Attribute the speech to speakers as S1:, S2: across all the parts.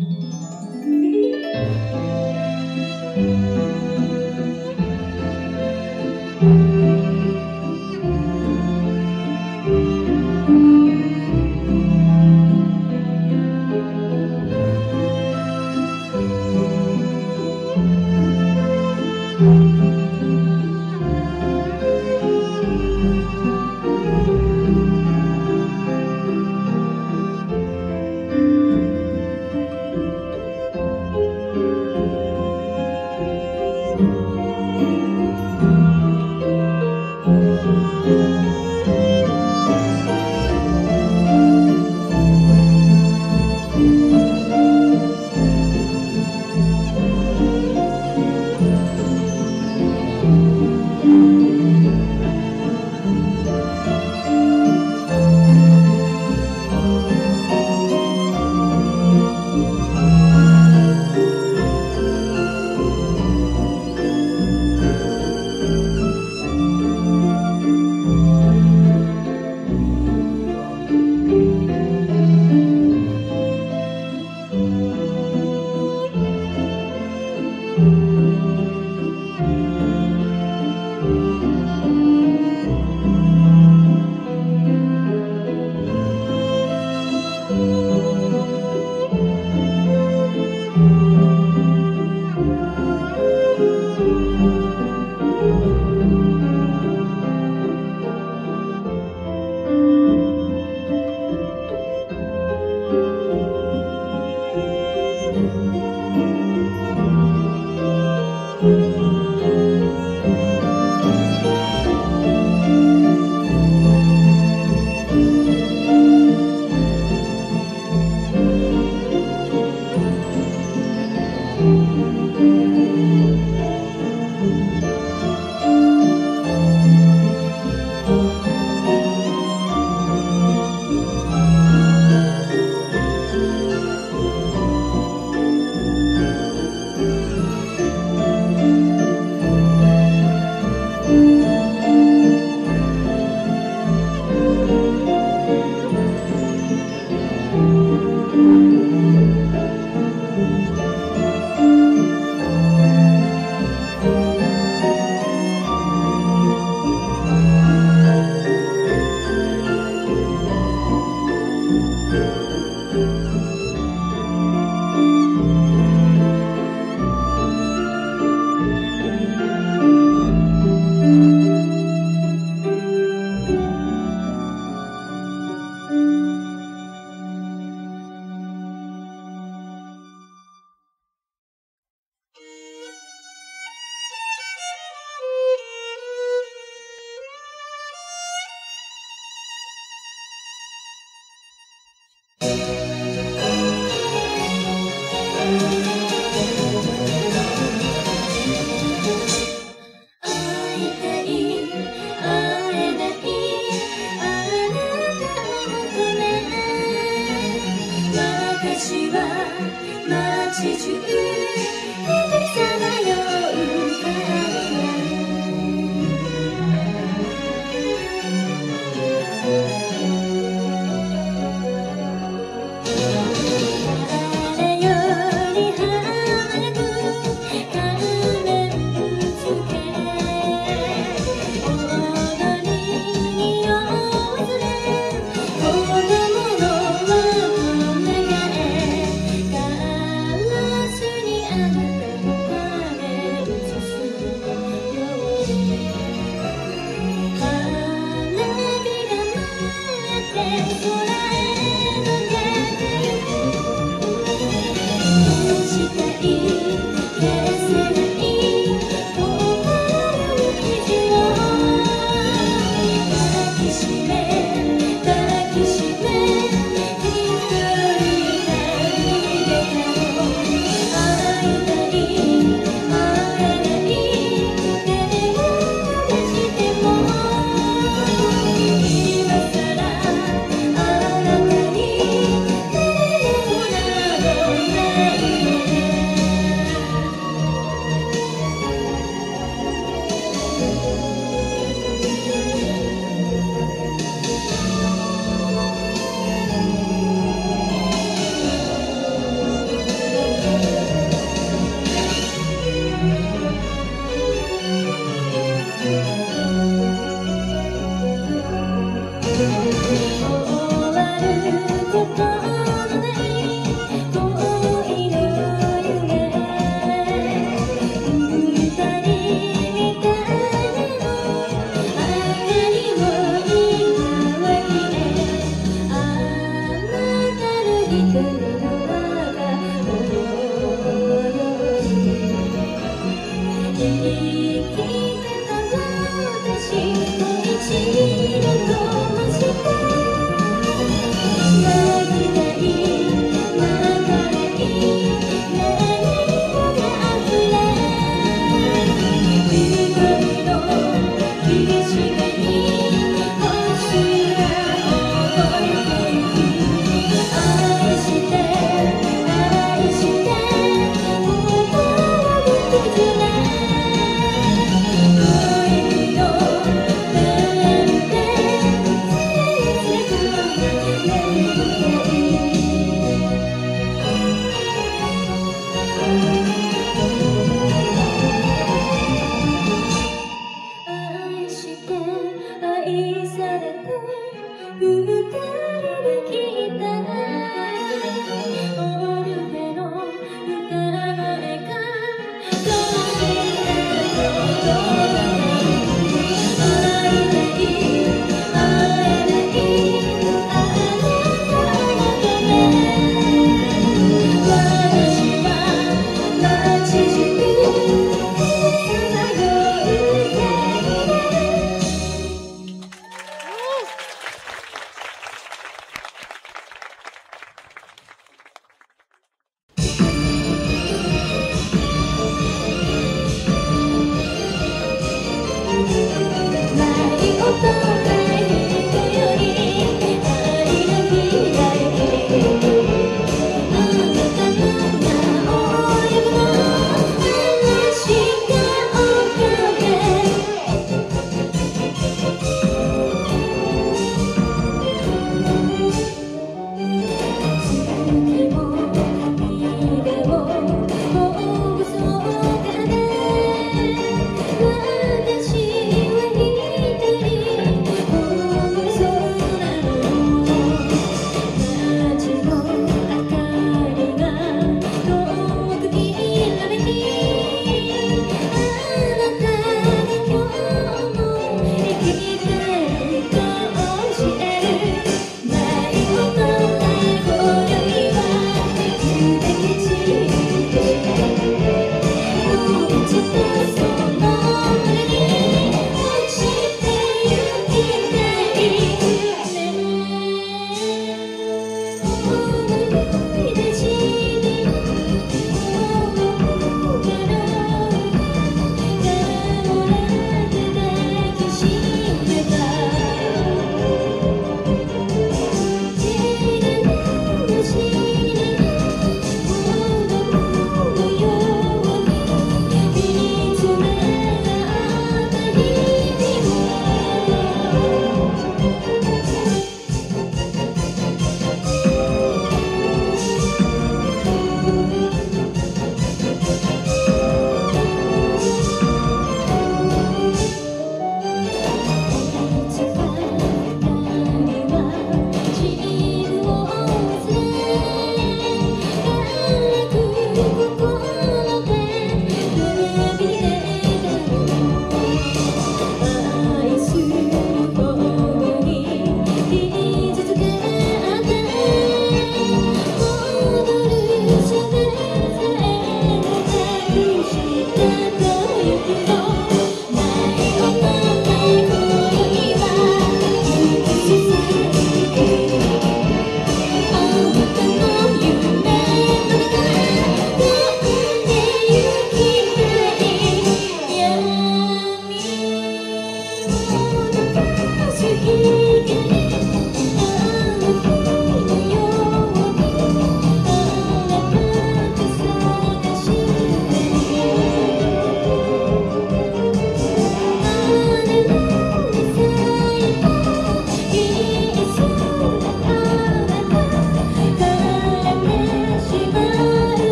S1: Música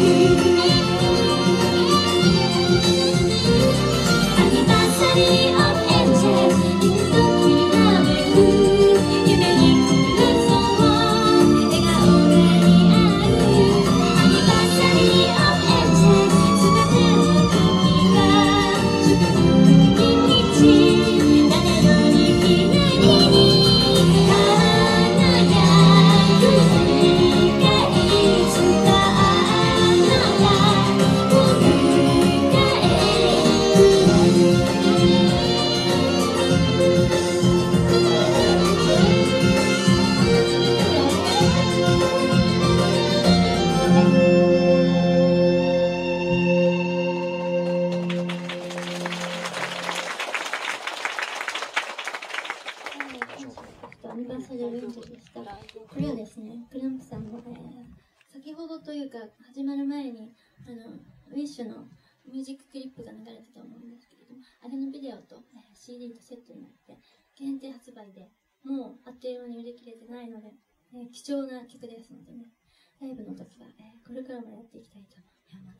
S1: you. 重な曲ですのでね、ライブの時は、えー、これからもやっていきたいと思ってま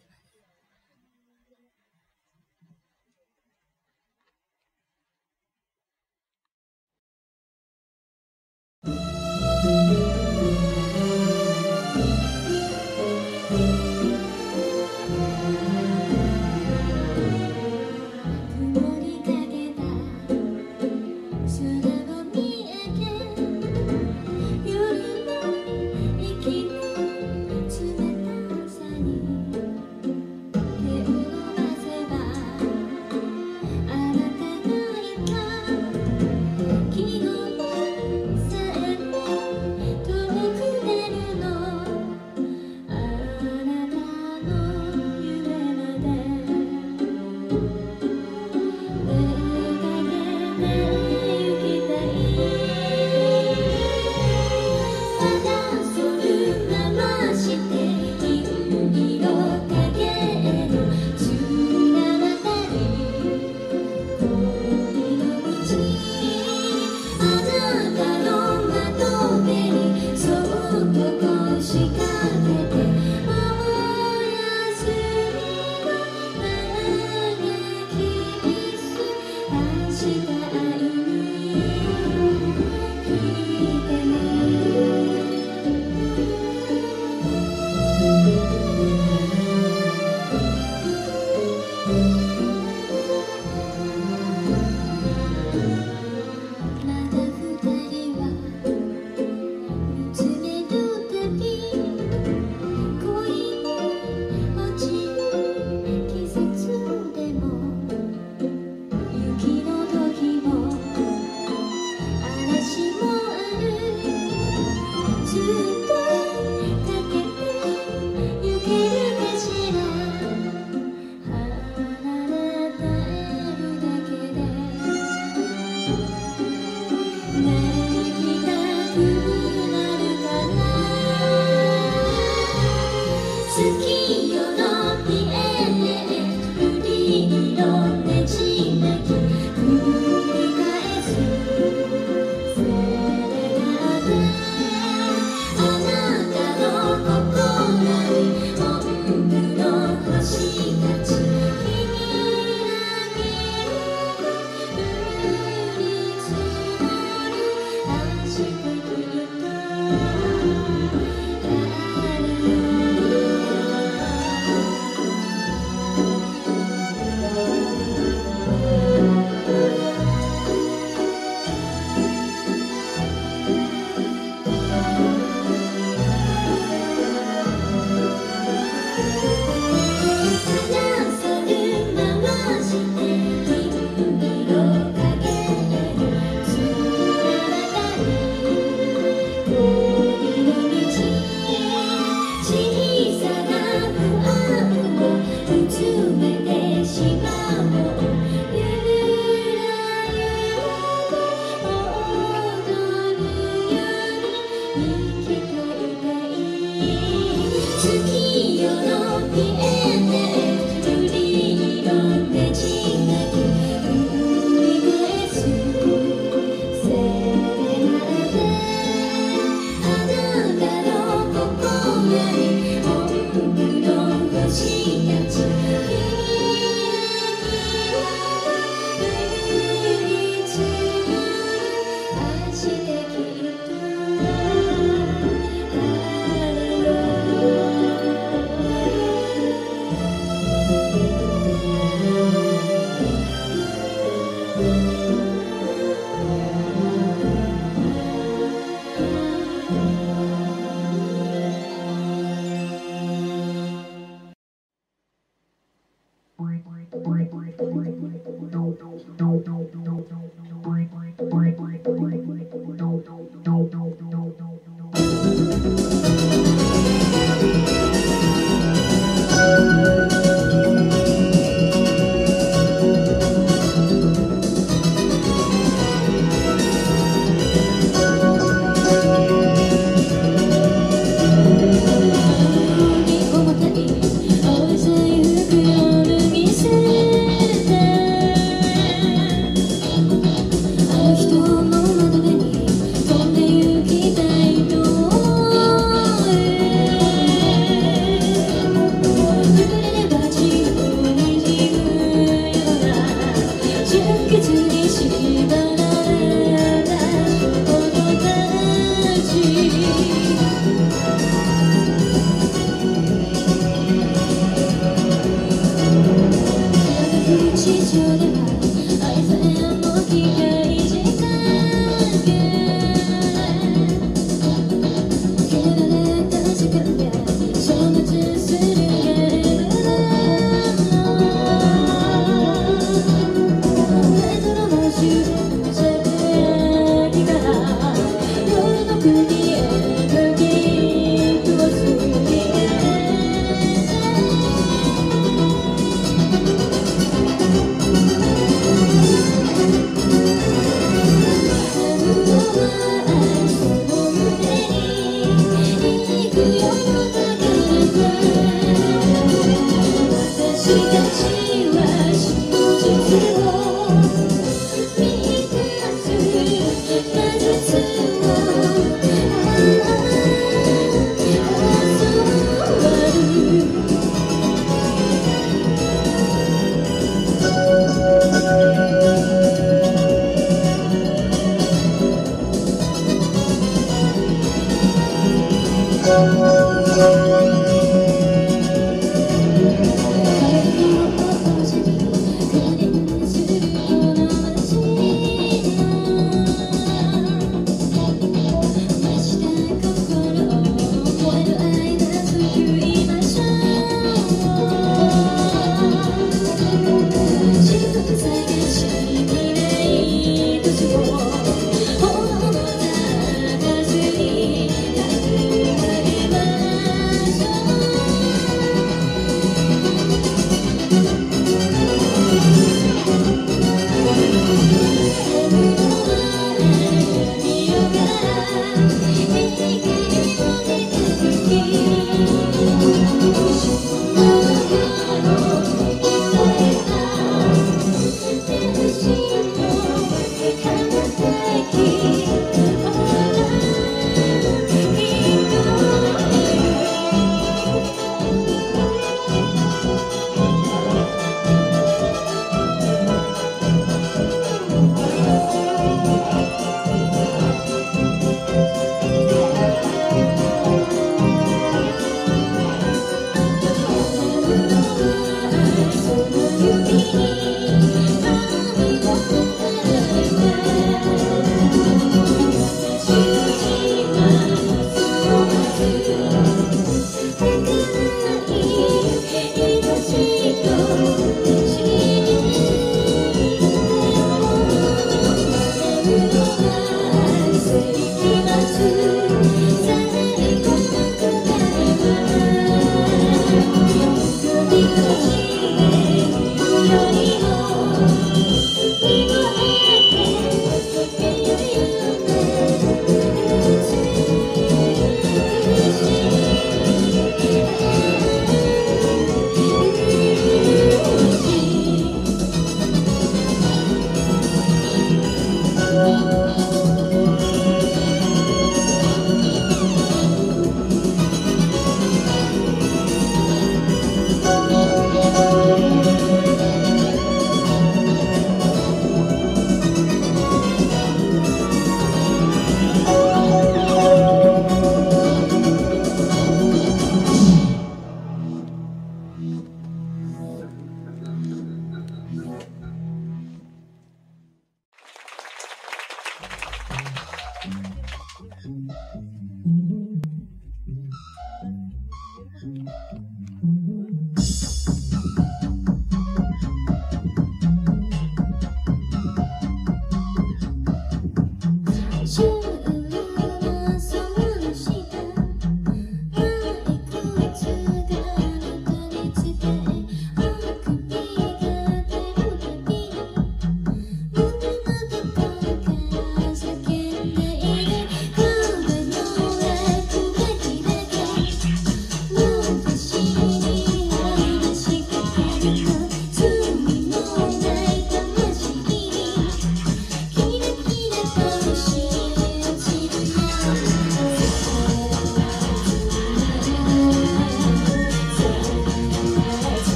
S1: す。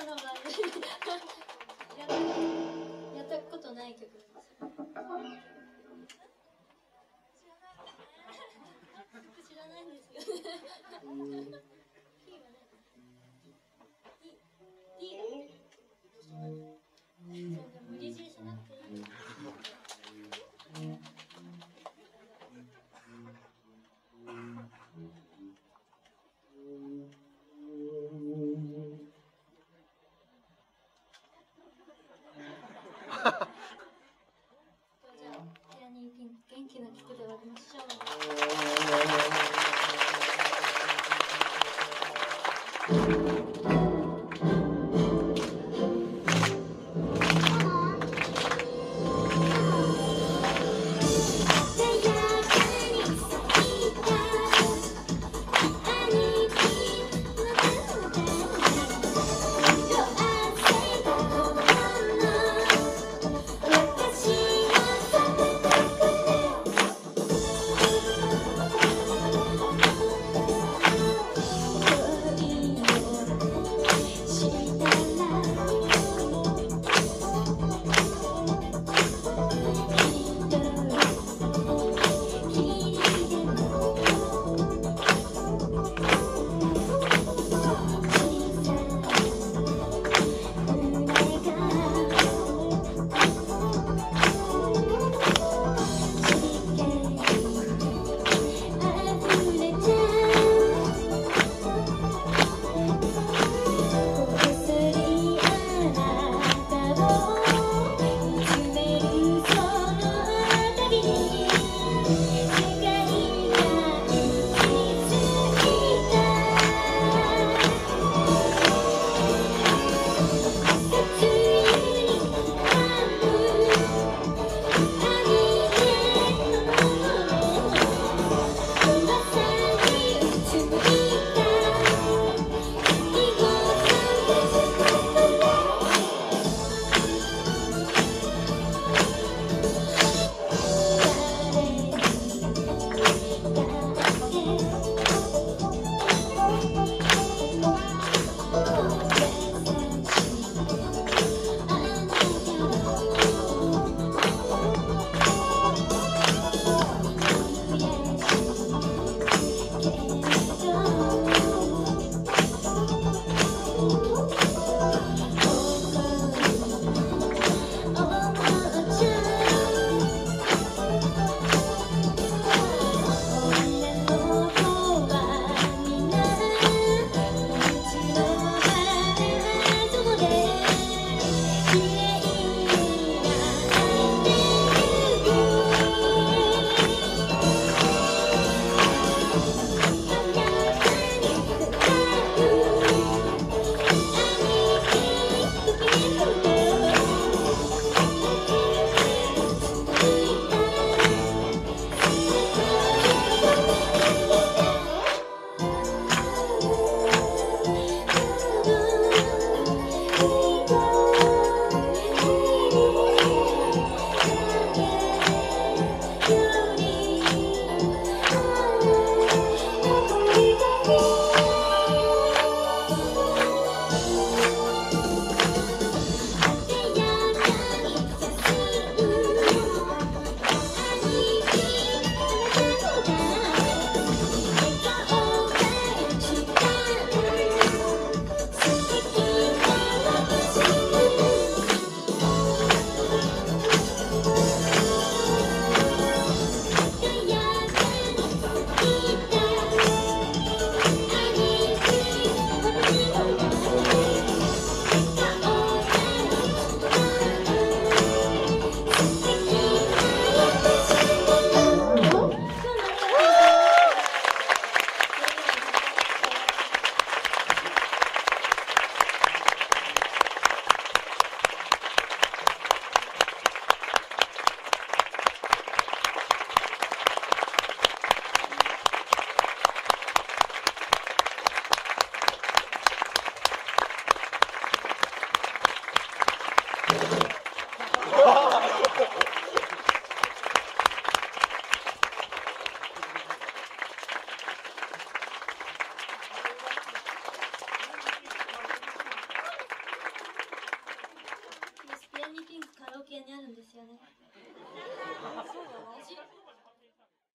S2: 看到
S1: 没有嘿